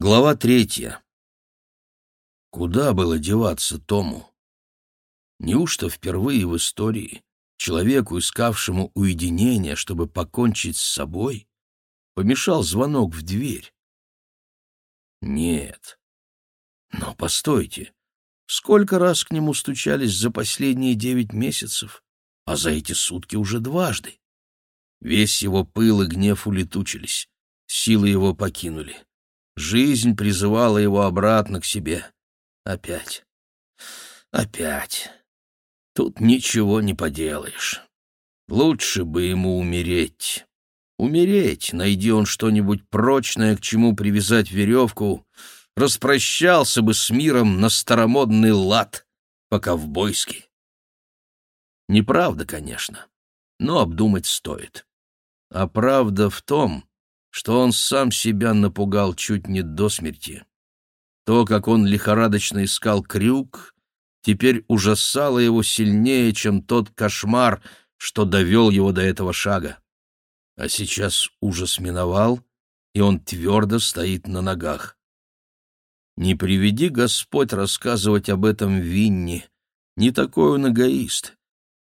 Глава третья. Куда было деваться Тому? Неужто впервые в истории человеку, искавшему уединения, чтобы покончить с собой, помешал звонок в дверь? Нет. Но постойте, сколько раз к нему стучались за последние девять месяцев, а за эти сутки уже дважды? Весь его пыл и гнев улетучились, силы его покинули. Жизнь призывала его обратно к себе. Опять. Опять. Тут ничего не поделаешь. Лучше бы ему умереть. Умереть, найди он что-нибудь прочное, к чему привязать веревку, распрощался бы с миром на старомодный лад, по-ковбойски. Неправда, конечно, но обдумать стоит. А правда в том, что он сам себя напугал чуть не до смерти. То, как он лихорадочно искал крюк, теперь ужасало его сильнее, чем тот кошмар, что довел его до этого шага. А сейчас ужас миновал, и он твердо стоит на ногах. Не приведи Господь рассказывать об этом Винни, не такой он эгоист.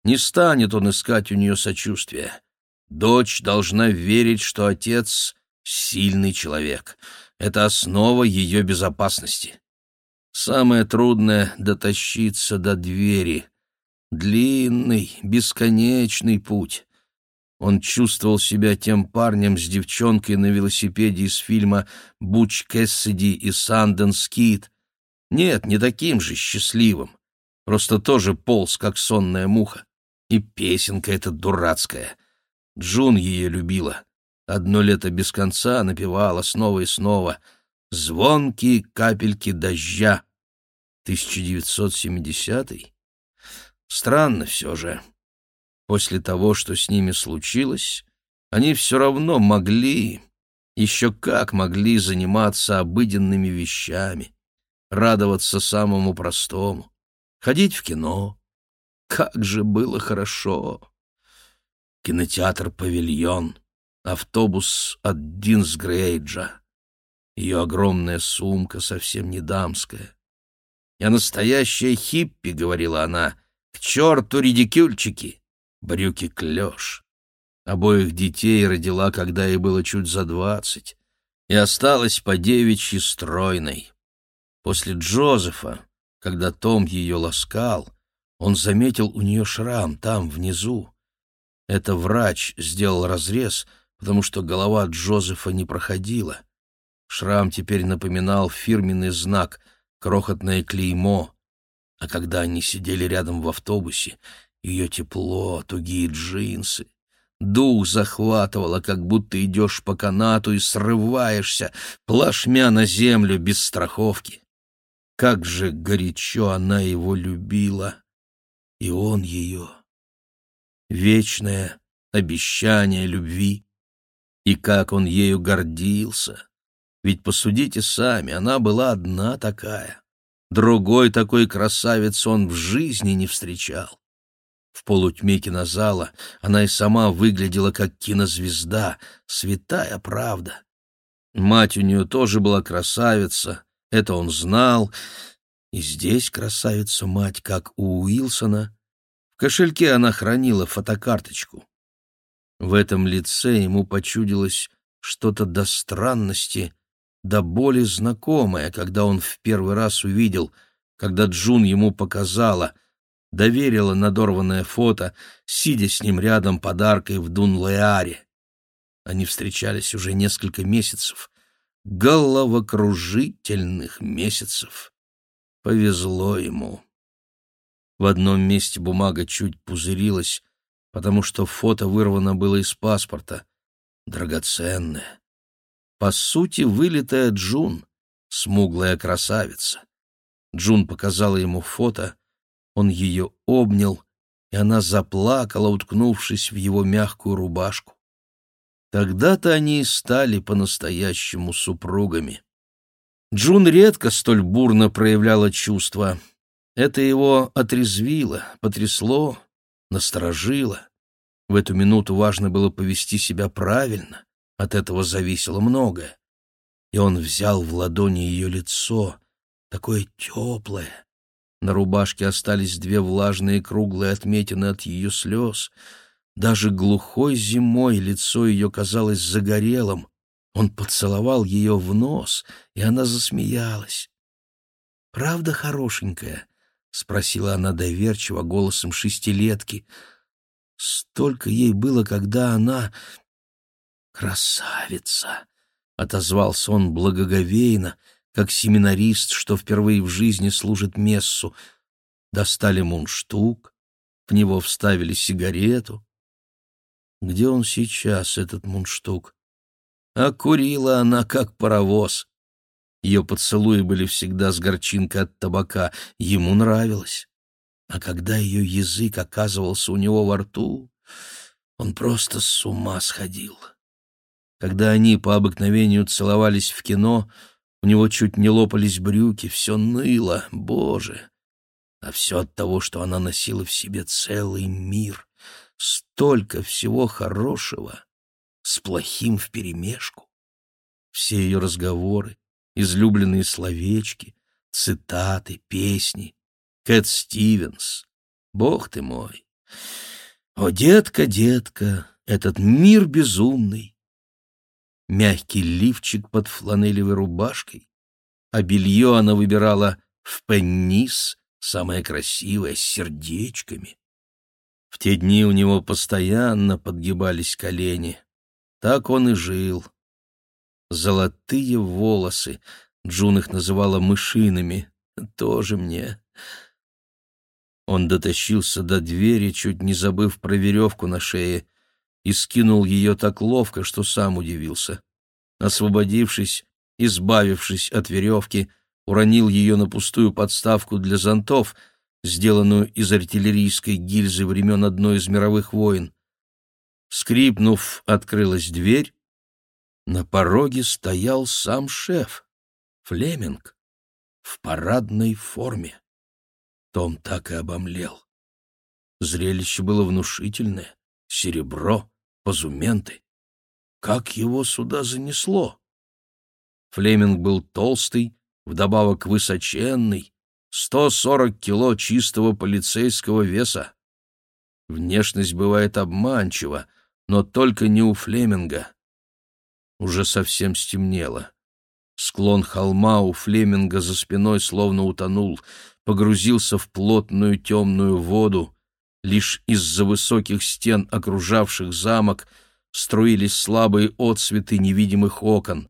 Не станет он искать у нее сочувствия. Дочь должна верить, что отец — сильный человек. Это основа ее безопасности. Самое трудное — дотащиться до двери. Длинный, бесконечный путь. Он чувствовал себя тем парнем с девчонкой на велосипеде из фильма «Буч Кэссиди и Санденс Кит». Нет, не таким же счастливым. Просто тоже полз, как сонная муха. И песенка эта дурацкая — Джун ее любила. Одно лето без конца напевала снова и снова «Звонкие капельки дождя». 1970-й? Странно все же. После того, что с ними случилось, они все равно могли, еще как могли заниматься обыденными вещами, радоваться самому простому, ходить в кино. Как же было хорошо! Кинотеатр «Павильон», автобус от Динсгрейджа. Ее огромная сумка совсем не дамская. «Я настоящая хиппи», — говорила она, — «к черту редикюльчики, брюки клеш». Обоих детей родила, когда ей было чуть за двадцать, и осталась по девичьи стройной. После Джозефа, когда Том ее ласкал, он заметил у нее шрам там, внизу, это врач сделал разрез, потому что голова Джозефа не проходила. Шрам теперь напоминал фирменный знак, крохотное клеймо. А когда они сидели рядом в автобусе, ее тепло, тугие джинсы, дух захватывало, как будто идешь по канату и срываешься, плашмя на землю без страховки. Как же горячо она его любила, и он ее вечное обещание любви. И как он ею гордился! Ведь посудите сами, она была одна такая. Другой такой красавицы он в жизни не встречал. В полутьме кинозала она и сама выглядела как кинозвезда, святая правда. Мать у нее тоже была красавица, это он знал. И здесь красавица-мать, как у Уилсона, кошельке она хранила фотокарточку. В этом лице ему почудилось что-то до странности, до боли знакомое, когда он в первый раз увидел, когда Джун ему показала, доверила надорванное фото, сидя с ним рядом подаркой в Дунлеаре. Они встречались уже несколько месяцев, головокружительных месяцев. Повезло ему. В одном месте бумага чуть пузырилась, потому что фото вырвано было из паспорта. Драгоценное. По сути, вылитая Джун, смуглая красавица. Джун показала ему фото, он ее обнял, и она заплакала, уткнувшись в его мягкую рубашку. Тогда-то они и стали по-настоящему супругами. Джун редко столь бурно проявляла чувства, это его отрезвило, потрясло, насторожило. В эту минуту важно было повести себя правильно, от этого зависело многое. И он взял в ладони ее лицо, такое теплое. На рубашке остались две влажные круглые отметины от ее слез. Даже глухой зимой лицо ее казалось загорелым. Он поцеловал ее в нос, и она засмеялась. «Правда хорошенькая?» — спросила она доверчиво голосом шестилетки. Столько ей было, когда она... «Красавица!» — отозвался он благоговейно, как семинарист, что впервые в жизни служит мессу. Достали мундштук, в него вставили сигарету. Где он сейчас, этот мундштук? А курила она, как паровоз. Ее поцелуи были всегда с горчинкой от табака. Ему нравилось. А когда ее язык оказывался у него во рту, он просто с ума сходил. Когда они по обыкновению целовались в кино, у него чуть не лопались брюки, все ныло, боже! А все от того, что она носила в себе целый мир, столько всего хорошего, с плохим вперемешку. Все ее разговоры, излюбленные словечки, цитаты, песни, Кэт Стивенс. Бог ты мой! О, детка, детка, этот мир безумный! Мягкий лифчик под фланелевой рубашкой, а белье она выбирала в пеннис, самое красивое, с сердечками. В те дни у него постоянно подгибались колени. Так он и жил. Золотые волосы, Джун их называла мышиными, тоже мне. Он дотащился до двери, чуть не забыв про веревку на шее, и скинул ее так ловко, что сам удивился. Освободившись, избавившись от веревки, уронил ее на пустую подставку для зонтов, сделанную из артиллерийской гильзы времен одной из мировых войн. Скрипнув, открылась дверь. На пороге стоял сам шеф, Флеминг, в парадной форме. Том так и обомлел. Зрелище было внушительное. Серебро, позументы. Как его сюда занесло? Флеминг был толстый, вдобавок высоченный, 140 кило чистого полицейского веса. Внешность бывает обманчива, но только не у Флеминга. Уже совсем стемнело. Склон холма у Флеминга за спиной словно утонул, погрузился в плотную темную воду. Лишь из-за высоких стен, окружавших замок, струились слабые отсветы невидимых окон.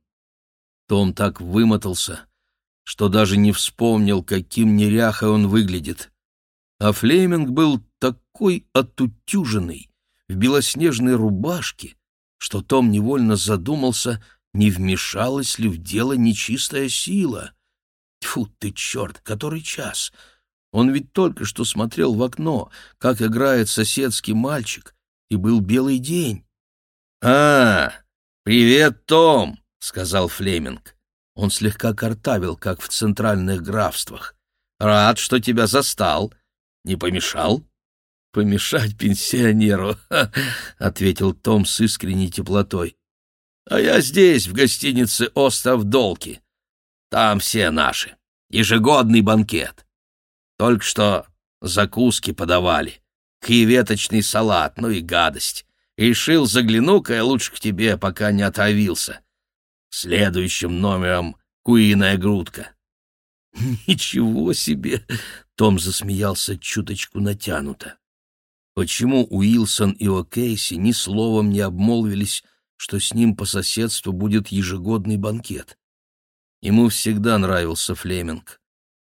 Том так вымотался, что даже не вспомнил, каким неряхой он выглядит. А Флеминг был такой отутюженный, в белоснежной рубашке, что Том невольно задумался, не вмешалась ли в дело нечистая сила — Тьфу ты, черт, который час? Он ведь только что смотрел в окно, как играет соседский мальчик, и был белый день. — А, привет, Том, — сказал Флеминг. Он слегка картавил, как в центральных графствах. — Рад, что тебя застал. Не помешал? — Помешать пенсионеру, — ответил Том с искренней теплотой. — А я здесь, в гостинице «Остров Долки». Там все наши. Ежегодный банкет. Только что закуски подавали. Креветочный салат, ну и гадость. Решил, загляну-ка я лучше к тебе, пока не отравился. Следующим номером куриная грудка. Ничего себе! Том засмеялся чуточку натянуто. Почему Уилсон и О'Кейси ни словом не обмолвились, что с ним по соседству будет ежегодный банкет? Ему всегда нравился Флеминг.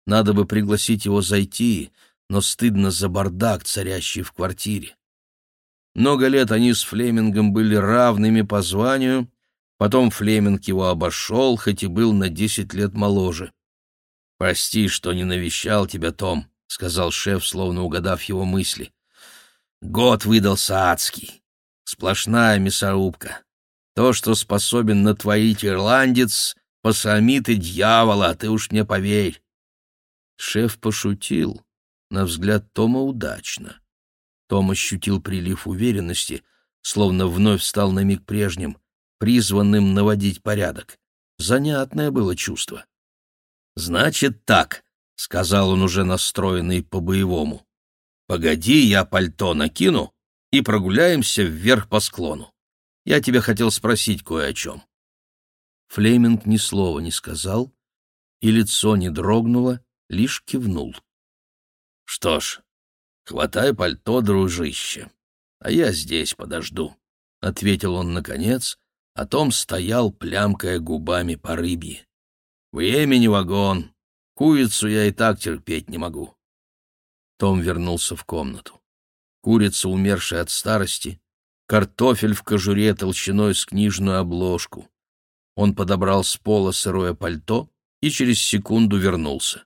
Надо бы пригласить его зайти, но стыдно за бардак, царящий в квартире. Много лет они с Флемингом были равными по званию, потом Флеминг его обошел, хоть и был на десять лет моложе. «Прости, что не навещал тебя, Том», — сказал шеф, словно угадав его мысли. «Год выдался адский. Сплошная мясорубка. То, что способен натворить ирландец, Посами ты дьявола, ты уж мне поверь. Шеф пошутил, на взгляд Тома удачно. Том ощутил прилив уверенности, словно вновь стал на миг прежним, призванным наводить порядок. Занятное было чувство. «Значит так», — сказал он уже настроенный по-боевому. «Погоди, я пальто накину и прогуляемся вверх по склону. Я тебя хотел спросить кое о чем». Флеминг ни слова не сказал, и лицо не дрогнуло, лишь кивнул. «Что ж, хватай пальто, дружище, а я здесь подожду», — ответил он наконец, а Том стоял, плямкая губами по рыбье. «Времени вагон, курицу я и так терпеть не могу». Том вернулся в комнату. Курица, умершая от старости, картофель в кожуре толщиной с книжную обложку. Он подобрал с пола сырое пальто и через секунду вернулся.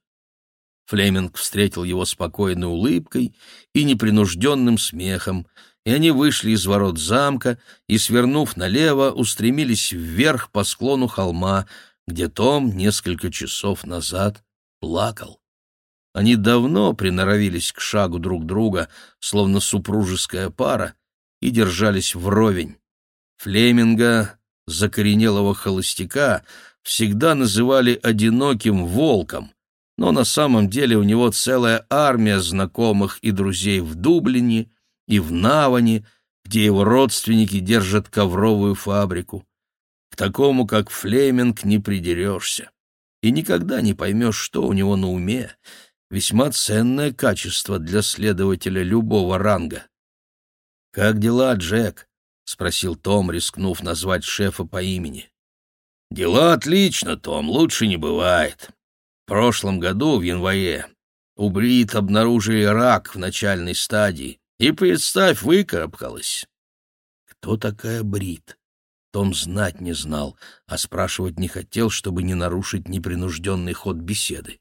Флеминг встретил его спокойной улыбкой и непринужденным смехом, и они вышли из ворот замка и, свернув налево, устремились вверх по склону холма, где Том несколько часов назад плакал. Они давно приноровились к шагу друг друга, словно супружеская пара, и держались вровень. Флеминга закоренелого холостяка всегда называли одиноким волком, но на самом деле у него целая армия знакомых и друзей в Дублине и в Наване, где его родственники держат ковровую фабрику. К такому, как Флеминг, не придерешься. И никогда не поймешь, что у него на уме. Весьма ценное качество для следователя любого ранга. «Как дела, Джек?» — спросил Том, рискнув назвать шефа по имени. «Дела отлично, Том, лучше не бывает. В прошлом году, в январе, у Брит обнаружили рак в начальной стадии, и, представь, выкарабкалась». «Кто такая Брит?» Том знать не знал, а спрашивать не хотел, чтобы не нарушить непринужденный ход беседы.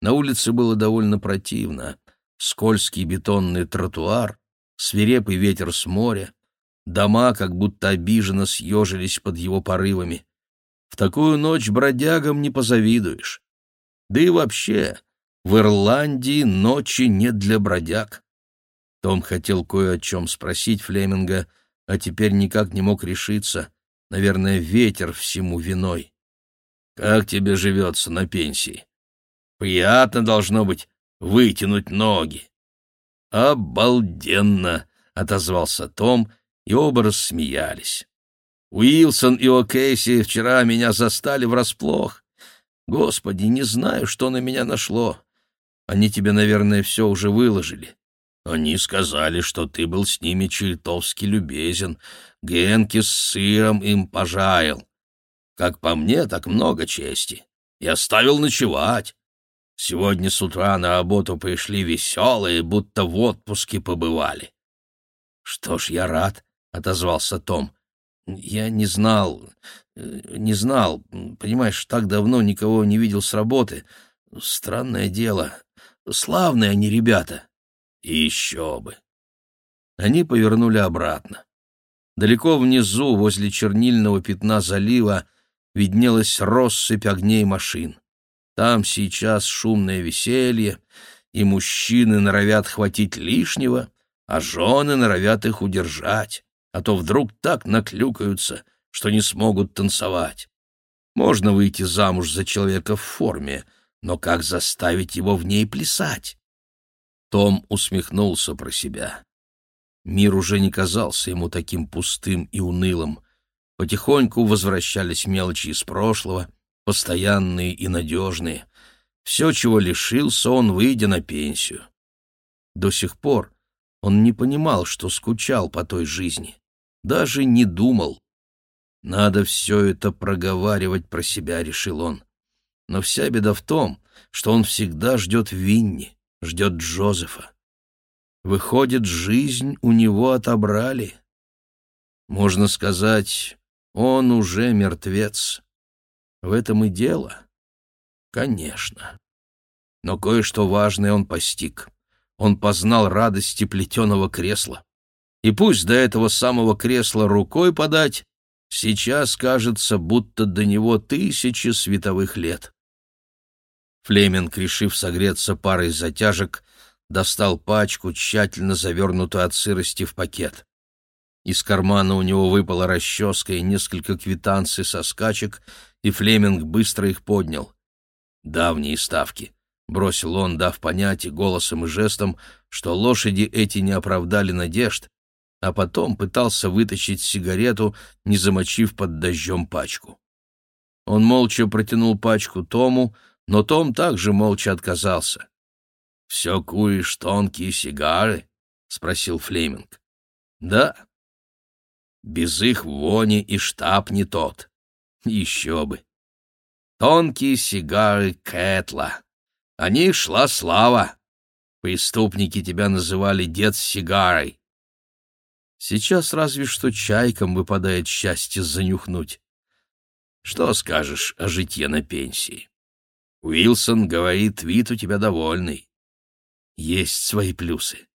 На улице было довольно противно. Скользкий бетонный тротуар, свирепый ветер с моря, Дома как будто обиженно съежились под его порывами. В такую ночь бродягам не позавидуешь. Да и вообще, в Ирландии ночи не для бродяг. Том хотел кое о чем спросить Флеминга, а теперь никак не мог решиться. Наверное, ветер всему виной. «Как тебе живется на пенсии? Приятно должно быть вытянуть ноги». «Обалденно!» — отозвался Том и оба рассмеялись. Уилсон и О'Кейси вчера меня застали врасплох. Господи, не знаю, что на меня нашло. Они тебе, наверное, все уже выложили. Они сказали, что ты был с ними чертовски любезен. Генки с сыром им пожаял. Как по мне, так много чести. И оставил ночевать. Сегодня с утра на работу пришли веселые, будто в отпуске побывали. Что ж, я рад, — отозвался Том. «Я не знал, э, не знал, понимаешь, так давно никого не видел с работы. Странное дело. Славные они ребята». «И еще бы». Они повернули обратно. Далеко внизу, возле чернильного пятна залива, виднелась россыпь огней машин. Там сейчас шумное веселье, и мужчины норовят хватить лишнего, а жены норовят их удержать а то вдруг так наклюкаются, что не смогут танцевать. Можно выйти замуж за человека в форме, но как заставить его в ней плясать? Том усмехнулся про себя. Мир уже не казался ему таким пустым и унылым. Потихоньку возвращались мелочи из прошлого, постоянные и надежные. Все, чего лишился он, выйдя на пенсию. До сих пор он не понимал, что скучал по той жизни даже не думал. Надо все это проговаривать про себя, решил он. Но вся беда в том, что он всегда ждет Винни, ждет Джозефа. Выходит, жизнь у него отобрали. Можно сказать, он уже мертвец. В этом и дело. Конечно. Но кое-что важное он постиг. Он познал радости плетеного кресла. И пусть до этого самого кресла рукой подать, сейчас кажется, будто до него тысячи световых лет. Флеминг, решив согреться парой затяжек, достал пачку, тщательно завернутую от сырости в пакет. Из кармана у него выпала расческа и несколько квитанций со скачек, и Флеминг быстро их поднял. «Давние ставки», — бросил он, дав понять и голосом и жестом, что лошади эти не оправдали надежд, а потом пытался вытащить сигарету, не замочив под дождем пачку. Он молча протянул пачку Тому, но Том также молча отказался. «Все куришь тонкие сигары?» — спросил Флеминг. «Да». «Без их вони и штаб не тот. Еще бы. Тонкие сигары Кэтла. О них шла слава. Преступники тебя называли дед с сигарой. Сейчас разве что чайкам выпадает счастье занюхнуть. Что скажешь о житье на пенсии? Уилсон говорит, вид у тебя довольный. Есть свои плюсы.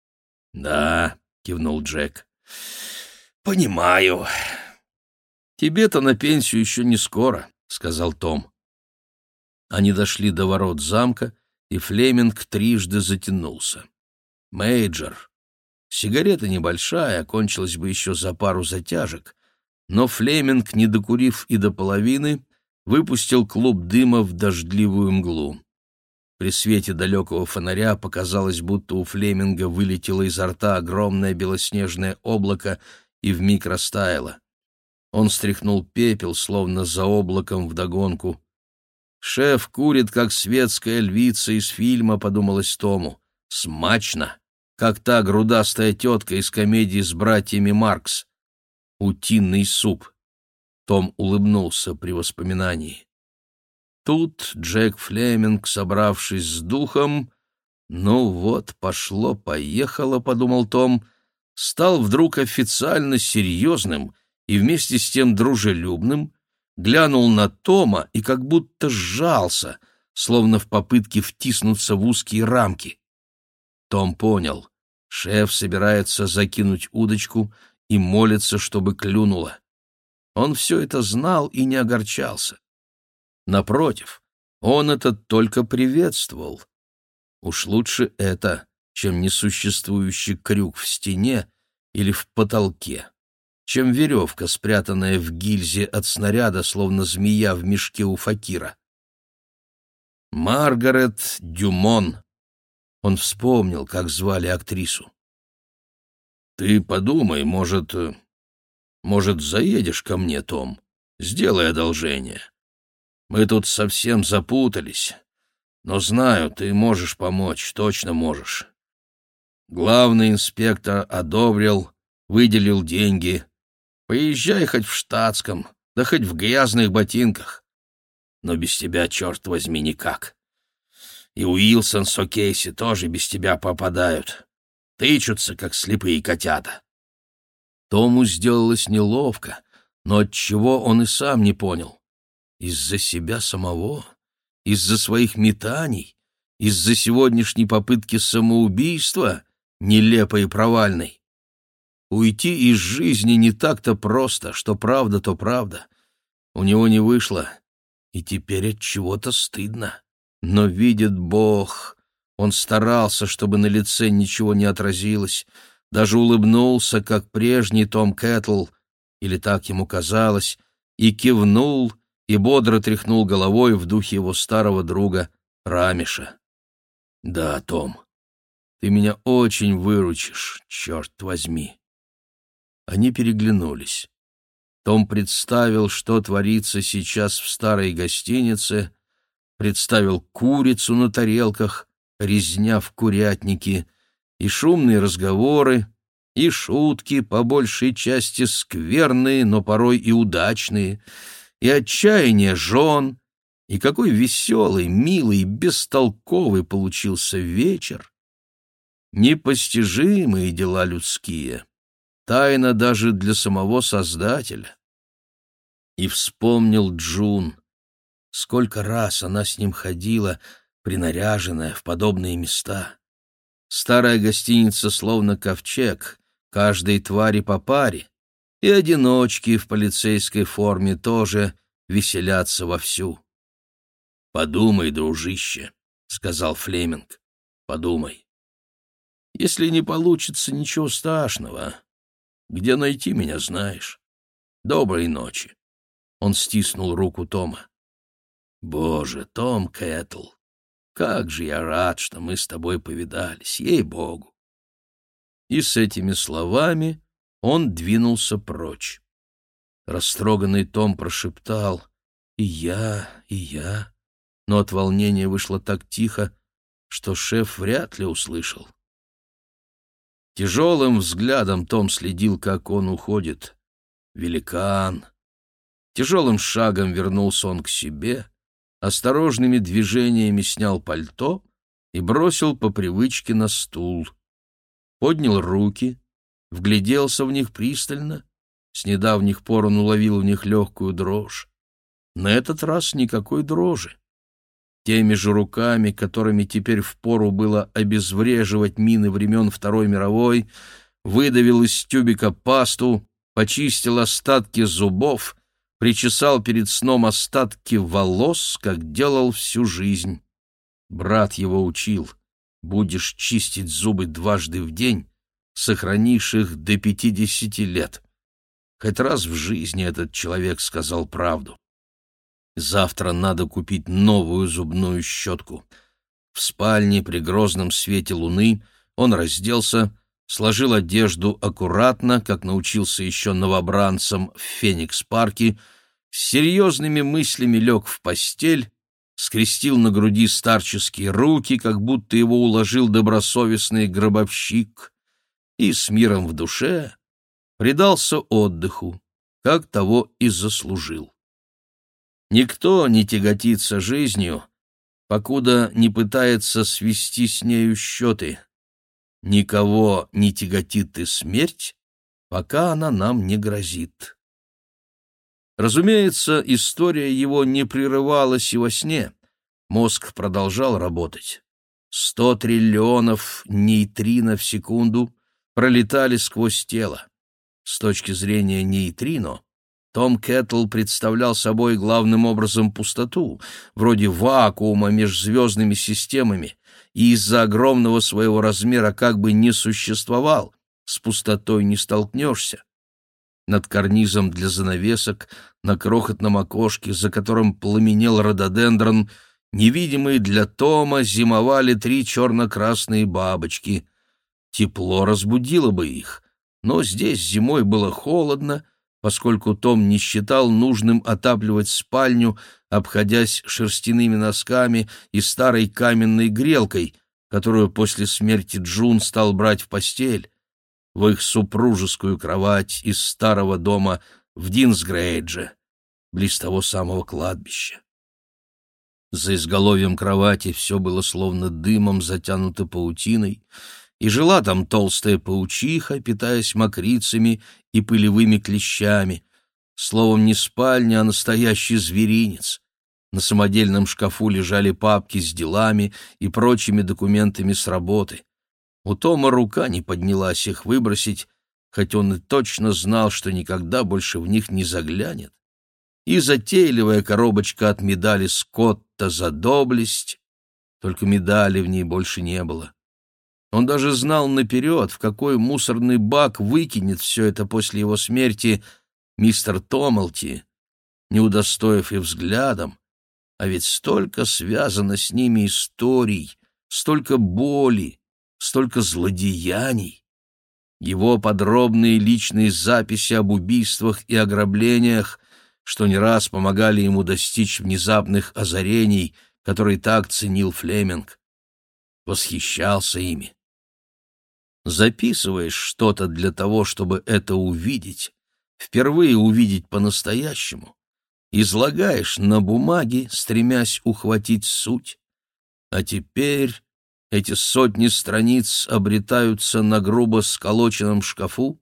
Да, кивнул Джек. Понимаю. Тебе-то на пенсию еще не скоро, сказал Том. Они дошли до ворот замка, и Флеминг трижды затянулся. Мейджор, Сигарета небольшая, кончилась бы еще за пару затяжек, но Флеминг, не докурив и до половины, выпустил клуб дыма в дождливую мглу. При свете далекого фонаря показалось, будто у Флеминга вылетело изо рта огромное белоснежное облако и вмиг растаяло. Он стряхнул пепел, словно за облаком вдогонку. «Шеф курит, как светская львица из фильма», — подумалось Тому. «Смачно!» как та грудастая тетка из комедии с братьями Маркс. «Утиный суп». Том улыбнулся при воспоминании. Тут Джек Флеминг, собравшись с духом, «Ну вот, пошло-поехало», — подумал Том, стал вдруг официально серьезным и вместе с тем дружелюбным, глянул на Тома и как будто сжался, словно в попытке втиснуться в узкие рамки. Том понял. Шеф собирается закинуть удочку и молится, чтобы клюнула. Он все это знал и не огорчался. Напротив, он это только приветствовал. Уж лучше это, чем несуществующий крюк в стене или в потолке, чем веревка, спрятанная в гильзе от снаряда, словно змея в мешке у факира. Маргарет Дюмон он вспомнил, как звали актрису. «Ты подумай, может... Э, может, заедешь ко мне, Том? Сделай одолжение. Мы тут совсем запутались, но знаю, ты можешь помочь, точно можешь. Главный инспектор одобрил, выделил деньги. Поезжай хоть в штатском, да хоть в грязных ботинках. Но без тебя, черт возьми, никак и Уилсон с О'Кейси тоже без тебя попадают. Тычутся, как слепые котята. Тому сделалось неловко, но от чего он и сам не понял. Из-за себя самого, из-за своих метаний, из-за сегодняшней попытки самоубийства, нелепой и провальной. Уйти из жизни не так-то просто, что правда, то правда. У него не вышло, и теперь от чего-то стыдно. Но видит Бог, он старался, чтобы на лице ничего не отразилось, даже улыбнулся, как прежний Том Кэтл, или так ему казалось, и кивнул, и бодро тряхнул головой в духе его старого друга Рамиша. «Да, Том, ты меня очень выручишь, черт возьми!» Они переглянулись. Том представил, что творится сейчас в старой гостинице, представил курицу на тарелках, резня в курятнике, и шумные разговоры, и шутки, по большей части скверные, но порой и удачные, и отчаяние жен, и какой веселый, милый, бестолковый получился вечер. Непостижимые дела людские, тайна даже для самого Создателя. И вспомнил Джун — Сколько раз она с ним ходила, принаряженная в подобные места. Старая гостиница словно ковчег, каждой твари по паре, и одиночки в полицейской форме тоже веселятся вовсю. «Подумай, дружище», — сказал Флеминг, — «подумай. Если не получится, ничего страшного. Где найти меня, знаешь. Доброй ночи». Он стиснул руку Тома. Боже, Том Кэтл, как же я рад, что мы с тобой повидались, ей-богу. И с этими словами он двинулся прочь. Растроганный Том прошептал «И я, и я», но от волнения вышло так тихо, что шеф вряд ли услышал. Тяжелым взглядом Том следил, как он уходит. Великан. Тяжелым шагом вернулся он к себе, осторожными движениями снял пальто и бросил по привычке на стул. Поднял руки, вгляделся в них пристально, с недавних пор он уловил в них легкую дрожь. На этот раз никакой дрожи. Теми же руками, которыми теперь впору было обезвреживать мины времен Второй мировой, выдавил из тюбика пасту, почистил остатки зубов, причесал перед сном остатки волос, как делал всю жизнь. Брат его учил, будешь чистить зубы дважды в день, сохранишь их до пятидесяти лет. Хоть раз в жизни этот человек сказал правду. Завтра надо купить новую зубную щетку. В спальне при грозном свете луны он разделся, сложил одежду аккуратно, как научился еще новобранцам в Феникс-парке, с серьезными мыслями лег в постель, скрестил на груди старческие руки, как будто его уложил добросовестный гробовщик, и с миром в душе предался отдыху, как того и заслужил. Никто не тяготится жизнью, покуда не пытается свести с нею счеты. Никого не тяготит и смерть, пока она нам не грозит. Разумеется, история его не прерывалась и во сне. Мозг продолжал работать. Сто триллионов нейтрино в секунду пролетали сквозь тело. С точки зрения нейтрино, том Кэттл представлял собой главным образом пустоту, вроде вакуума между звездными системами, и из-за огромного своего размера как бы не существовал, с пустотой не столкнешься. Над карнизом для занавесок, на крохотном окошке, за которым пламенел рододендрон, невидимые для Тома зимовали три черно-красные бабочки. Тепло разбудило бы их, но здесь зимой было холодно, поскольку Том не считал нужным отапливать спальню, обходясь шерстяными носками и старой каменной грелкой, которую после смерти Джун стал брать в постель, в их супружескую кровать из старого дома в Динсгрейдже, близ того самого кладбища. За изголовьем кровати все было словно дымом затянуто паутиной, и жила там толстая паучиха, питаясь мокрицами и пылевыми клещами. Словом, не спальня, а настоящий зверинец. На самодельном шкафу лежали папки с делами и прочими документами с работы. У Тома рука не поднялась их выбросить, хоть он и точно знал, что никогда больше в них не заглянет. И затейливая коробочка от медали Скотта за доблесть, только медали в ней больше не было. Он даже знал наперед, в какой мусорный бак выкинет все это после его смерти мистер Томалти, не удостоив и взглядом, а ведь столько связано с ними историй, столько боли, столько злодеяний. Его подробные личные записи об убийствах и ограблениях, что не раз помогали ему достичь внезапных озарений, которые так ценил Флеминг. Восхищался ими записываешь что-то для того, чтобы это увидеть, впервые увидеть по-настоящему, излагаешь на бумаге, стремясь ухватить суть, а теперь эти сотни страниц обретаются на грубо сколоченном шкафу,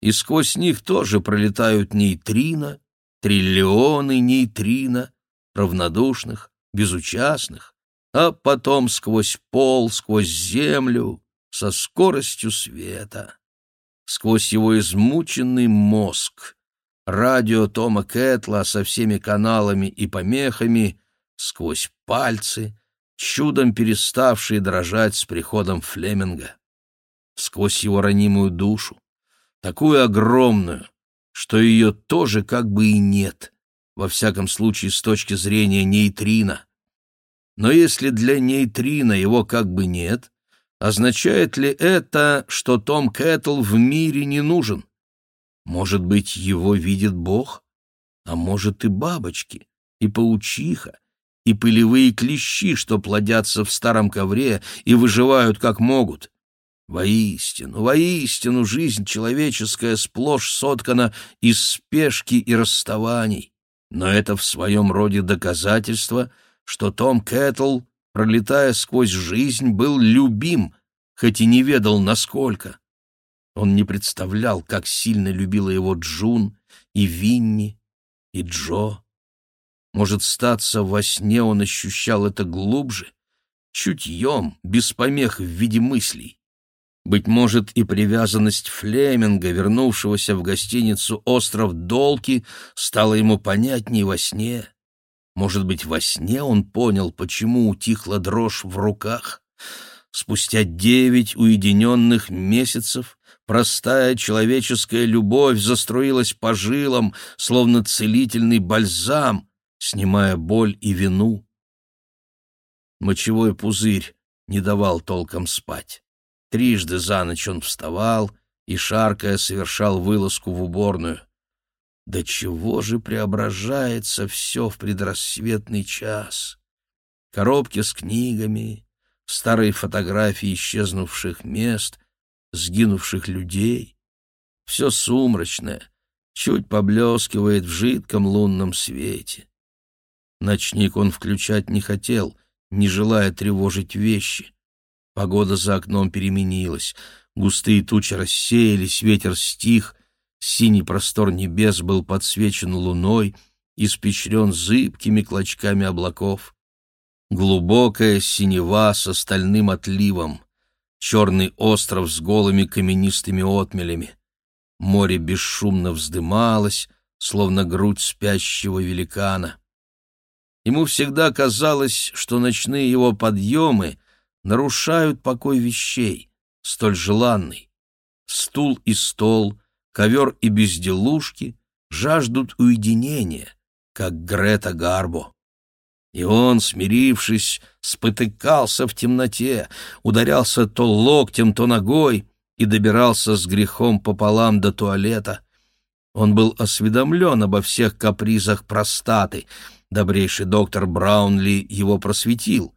и сквозь них тоже пролетают нейтрино, триллионы нейтрино, равнодушных, безучастных, а потом сквозь пол, сквозь землю, со скоростью света. Сквозь его измученный мозг, радио Тома Кэтла со всеми каналами и помехами, сквозь пальцы, чудом переставшие дрожать с приходом Флеминга, сквозь его ранимую душу, такую огромную, что ее тоже как бы и нет, во всяком случае с точки зрения нейтрина. Но если для нейтрина его как бы нет, означает ли это, что Том Кэтл в мире не нужен? Может быть, его видит Бог? А может и бабочки, и паучиха, и пылевые клещи, что плодятся в старом ковре и выживают как могут. Воистину, воистину, жизнь человеческая сплошь соткана из спешки и расставаний. Но это в своем роде доказательство, что Том Кэтл, пролетая сквозь жизнь, был любим, хоть и не ведал, насколько. Он не представлял, как сильно любила его Джун и Винни и Джо. Может, статься во сне он ощущал это глубже, чутьем, без помех в виде мыслей. Быть может, и привязанность Флеминга, вернувшегося в гостиницу «Остров Долки», стала ему понятней во сне. Может быть, во сне он понял, почему утихла дрожь в руках. Спустя девять уединенных месяцев простая человеческая любовь заструилась по жилам, словно целительный бальзам, снимая боль и вину. Мочевой пузырь не давал толком спать. Трижды за ночь он вставал и, шаркая, совершал вылазку в уборную. Да чего же преображается все в предрассветный час? Коробки с книгами, старые фотографии исчезнувших мест, сгинувших людей. Все сумрачное, чуть поблескивает в жидком лунном свете. Ночник он включать не хотел, не желая тревожить вещи. Погода за окном переменилась, густые тучи рассеялись, ветер стих, синий простор небес был подсвечен луной, испещрен зыбкими клочками облаков. Глубокая синева с стальным отливом, черный остров с голыми каменистыми отмелями. Море бесшумно вздымалось, словно грудь спящего великана. Ему всегда казалось, что ночные его подъемы нарушают покой вещей, столь желанный. Стул и стол, ковер и безделушки жаждут уединения, как Грета Гарбо. И он, смирившись, спотыкался в темноте, ударялся то локтем, то ногой и добирался с грехом пополам до туалета. Он был осведомлен обо всех капризах простаты — Добрейший доктор Браунли его просветил.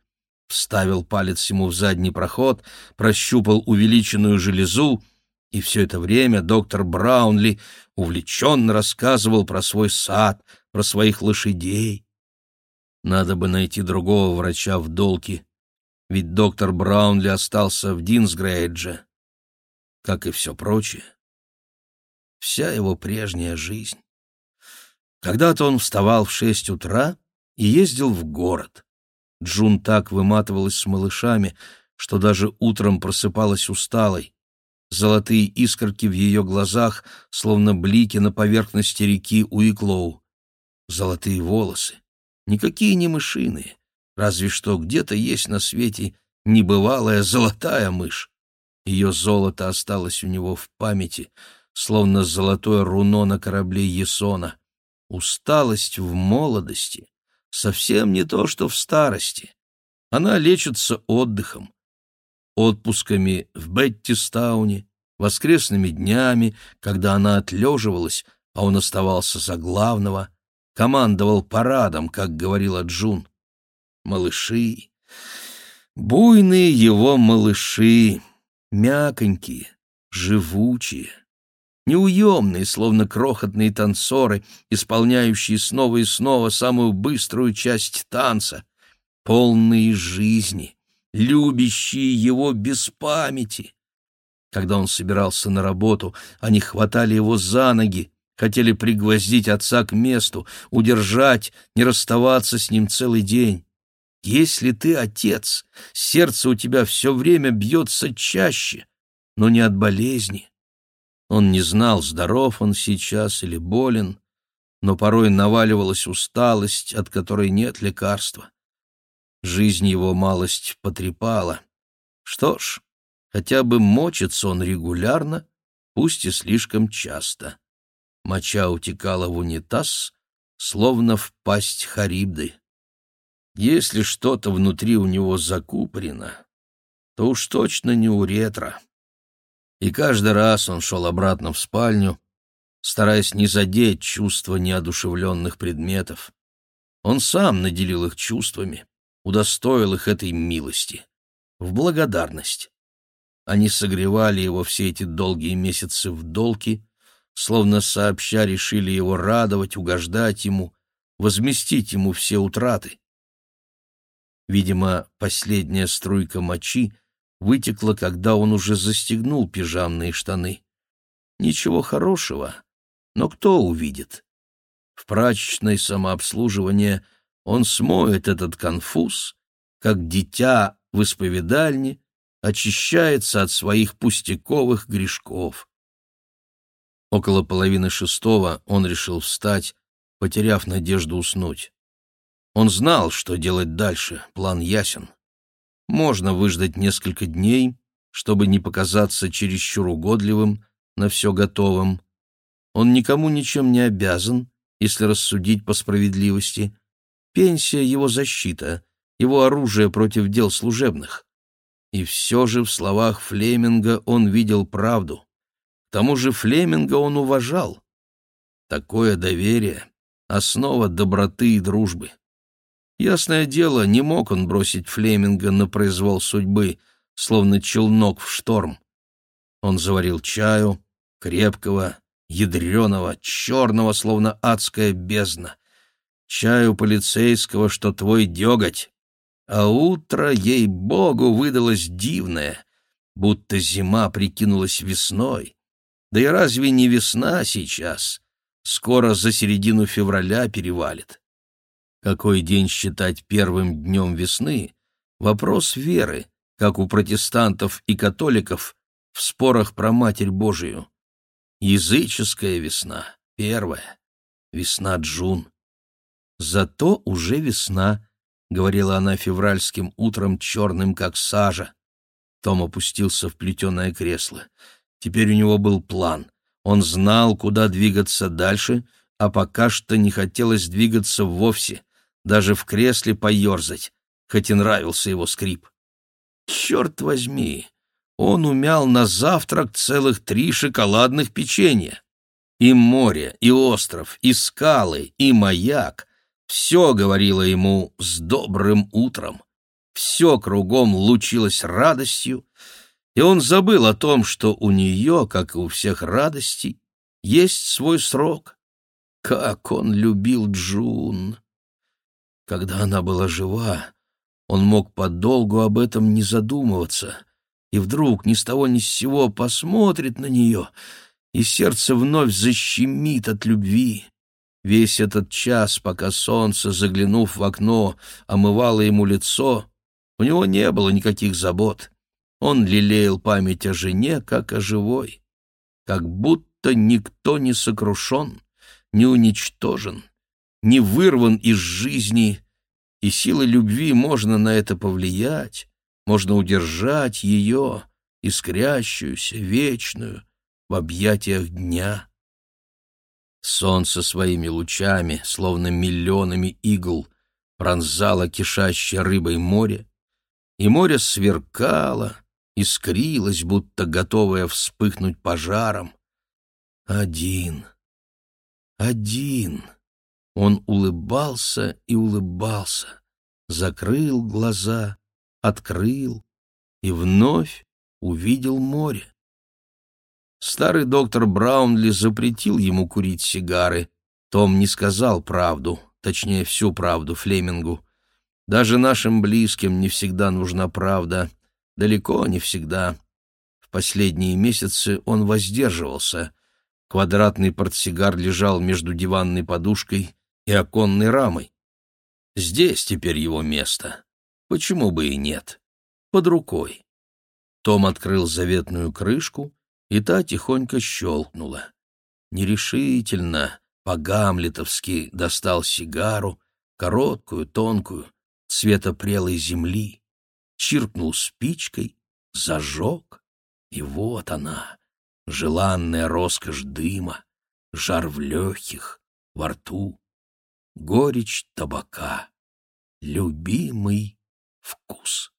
Вставил палец ему в задний проход, прощупал увеличенную железу, и все это время доктор Браунли увлеченно рассказывал про свой сад, про своих лошадей. Надо бы найти другого врача в Долке, ведь доктор Браунли остался в Динсгрейдже, как и все прочее. Вся его прежняя жизнь. Когда-то он вставал в шесть утра и ездил в город. Джун так выматывалась с малышами, что даже утром просыпалась усталой. Золотые искорки в ее глазах, словно блики на поверхности реки Уиклоу. Золотые волосы. Никакие не мышиные. Разве что где-то есть на свете небывалая золотая мышь. Ее золото осталось у него в памяти, словно золотое руно на корабле Есона. Усталость в молодости совсем не то, что в старости. Она лечится отдыхом, отпусками в Беттистауне, воскресными днями, когда она отлеживалась, а он оставался за главного, командовал парадом, как говорила Джун. Малыши, буйные его малыши, мяконькие, живучие неуемные, словно крохотные танцоры, исполняющие снова и снова самую быструю часть танца, полные жизни, любящие его без памяти. Когда он собирался на работу, они хватали его за ноги, хотели пригвоздить отца к месту, удержать, не расставаться с ним целый день. Если ты отец, сердце у тебя все время бьется чаще, но не от болезни, он не знал, здоров он сейчас или болен, но порой наваливалась усталость, от которой нет лекарства. Жизнь его малость потрепала. Что ж, хотя бы мочится он регулярно, пусть и слишком часто. Моча утекала в унитаз, словно в пасть Харибды. Если что-то внутри у него закупорено, то уж точно не у ретро. И каждый раз он шел обратно в спальню, стараясь не задеть чувства неодушевленных предметов. Он сам наделил их чувствами, удостоил их этой милости, в благодарность. Они согревали его все эти долгие месяцы в долги, словно сообща решили его радовать, угождать ему, возместить ему все утраты. Видимо, последняя струйка мочи вытекла, когда он уже застегнул пижамные штаны. Ничего хорошего, но кто увидит? В прачечной самообслуживание он смоет этот конфуз, как дитя в исповедальне очищается от своих пустяковых грешков. Около половины шестого он решил встать, потеряв надежду уснуть. Он знал, что делать дальше, план ясен. Можно выждать несколько дней, чтобы не показаться чересчур угодливым, на все готовым. Он никому ничем не обязан, если рассудить по справедливости. Пенсия — его защита, его оружие против дел служебных. И все же в словах Флеминга он видел правду. К тому же Флеминга он уважал. Такое доверие — основа доброты и дружбы. Ясное дело, не мог он бросить Флеминга на произвол судьбы, словно челнок в шторм. Он заварил чаю, крепкого, ядреного, черного, словно адская бездна. Чаю полицейского, что твой деготь. А утро, ей-богу, выдалось дивное, будто зима прикинулась весной. Да и разве не весна сейчас? Скоро за середину февраля перевалит. Какой день считать первым днем весны? Вопрос веры, как у протестантов и католиков в спорах про Матерь Божию. Языческая весна, первая, весна Джун. Зато уже весна, — говорила она февральским утром, черным, как сажа. Том опустился в плетеное кресло. Теперь у него был план. Он знал, куда двигаться дальше, а пока что не хотелось двигаться вовсе, даже в кресле поерзать, хоть и нравился его скрип. Черт возьми! Он умял на завтрак целых три шоколадных печенья. И море, и остров, и скалы, и маяк — все говорило ему с добрым утром. Все кругом лучилось радостью, и он забыл о том, что у нее, как и у всех радостей, есть свой срок. Как он любил Джун! Когда она была жива, он мог подолгу об этом не задумываться, и вдруг ни с того ни с сего посмотрит на нее, и сердце вновь защемит от любви. Весь этот час, пока солнце, заглянув в окно, омывало ему лицо, у него не было никаких забот. Он лелеял память о жене, как о живой, как будто никто не сокрушен, не уничтожен, не вырван из жизни, и силой любви можно на это повлиять, можно удержать ее, искрящуюся, вечную, в объятиях дня. Солнце своими лучами, словно миллионами игл, пронзало кишащее рыбой море, и море сверкало, искрилась, будто готовая вспыхнуть пожаром. Один, один. Он улыбался и улыбался, закрыл глаза, открыл и вновь увидел море. Старый доктор Браунли запретил ему курить сигары. Том не сказал правду, точнее, всю правду Флемингу. Даже нашим близким не всегда нужна правда — Далеко не всегда. В последние месяцы он воздерживался. Квадратный портсигар лежал между диванной подушкой и оконной рамой. Здесь теперь его место. Почему бы и нет? Под рукой. Том открыл заветную крышку, и та тихонько щелкнула. Нерешительно, по-гамлетовски достал сигару, короткую, тонкую, цвета прелой земли чиркнул спичкой, зажег, и вот она, желанная роскошь дыма, жар в легких, во рту. горечь табака, любимый вкус.